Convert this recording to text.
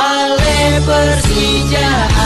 Ale Persija